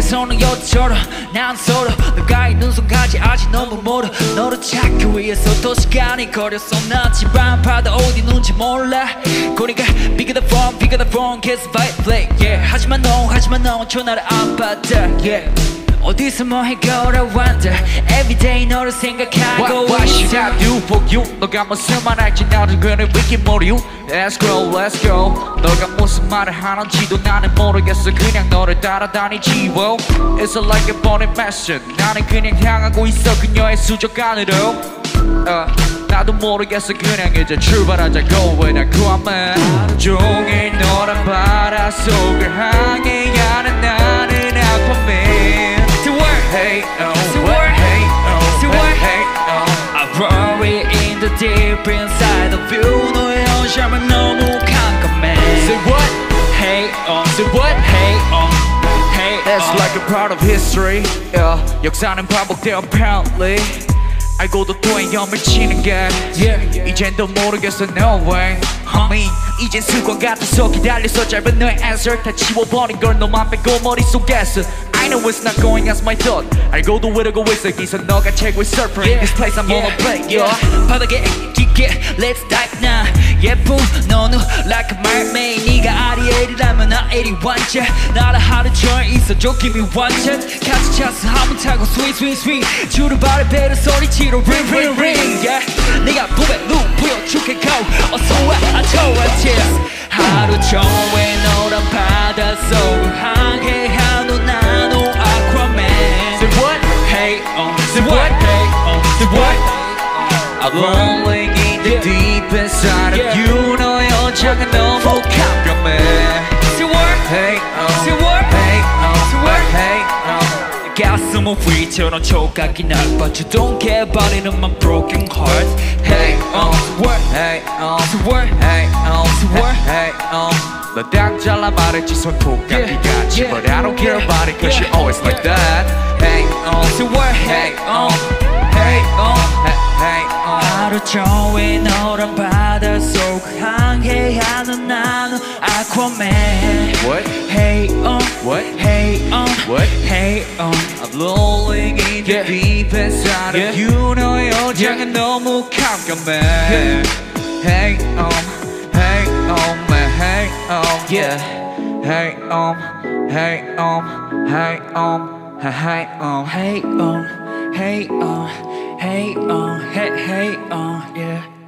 위에서는 여자처럼 난 서로 너가 있는 순간까지 아직 너무 멀어. 너를 찾기 위해서 또 시간이 걸렸어. 난 집안 바다 어디 있는지 몰라. 거리가 bigger the phone bigger the phone kiss fight play yeah. 하지만 너 하지만 너 전화를 안 받아 yeah 어디서 뭐 해 걸어왔다 Everyday 너를 생각하고 What, what should I do for you? 너가 무슨 말 할지 나도 그래 위기 모르유 Let's go let's go. 너가 무슨 말을 하는지도 나는 모르겠어. 그냥 너를 따라다니지 wow. It's like a burning passion 나는 그냥 향하고 있어 그녀의 수족 안으로. uh, 나도 모르겠어. 그냥 이제 출발하자고 When I go I'm 종일 너란 바다 속을 향해 Say what? Hey on Hey That's on like a part of history yeah. 역사는 반복돼 apparently 알고도 또 헤엄을 치는 게 Yeah. 이젠 또 모르겠어 no way I mean 이젠 습관 같아서 기다려서 짧은 너의 answer 다 지워버린 걸 너만 빼고 머릿속에서 I know it's not going as my thought 알고도 이러고 있어 기서 너가 최고의 surfer in this place I'm gonna play yeah. 바닥에 깊게 Let's dive now 예쁜 너는 like a mermaid 네가 아리엘이라면 나 에리 완전 나를 하루 종일 있어줘 give me one chance 같이 차서 한번 타고 sweet sweet sweet 주르바를 배를 소리치러 ring ring ring yeah what? Hey on Say what? I'm Rolling in the deep inside of you 너의 어장은 너무 깜깜해 See what? Hey oh See what? Hey oh See what? Hey oh 가슴은 위처럼 조각이 날 But you don't care about it in my broken heart Hey on what? Hey oh See what? Hey oh See what? Hey oh 너딱 잘라 말했지 손톱 Yeah, 감기 같이 yeah, But I don't care yeah, about it cause yeah, you're always like that Hey oh See what? Hey Hey oh on Hey oh Hey hey oh 하루 종일 노란 바닷속을 항해하는 나는 Aquaman What? Hey on What? Hey on What? Hey on I'm rolling in the Yeah. deep inside Yeah. of you 너의 어장은 너무 깜깜해 Hey um Hey yeah. Hey um Hey um Hey um Hey um Hey on Hey on Hey on Hey hey on Yeah